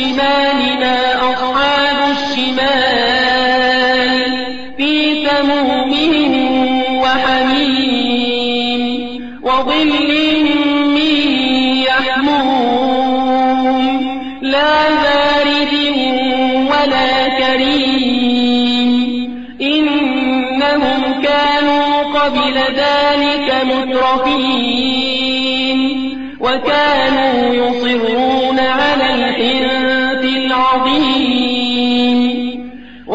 ما أصحاب الشمال في سموم وحميم وظل من يحموم لا بارد ولا كريم إنهم كانوا قبل ذلك مترفين وكانوا يصرون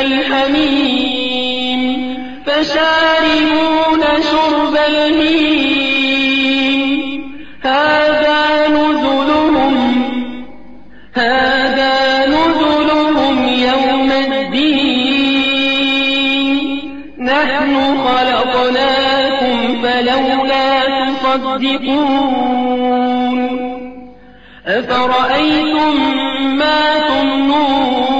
الحميم. فشاربون شرب الهيم. هذا نزلهم هذا نزلهم يوم الدين. نحن خلقناكم فلولا تصدقون. أفرأيتم ما تمنون؟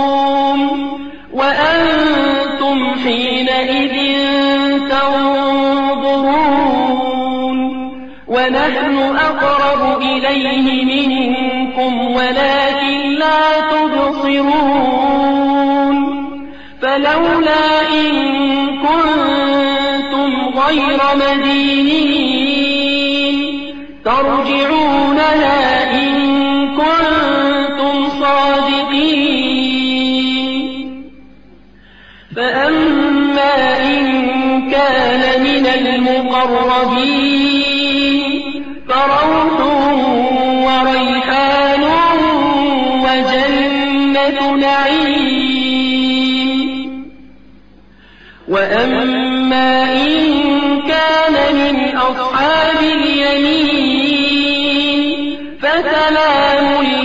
غير مدينين. ترجعونها إن كنتم صادقين. فأما إن كان من المقربين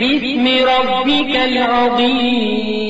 باسم ربك العظيم.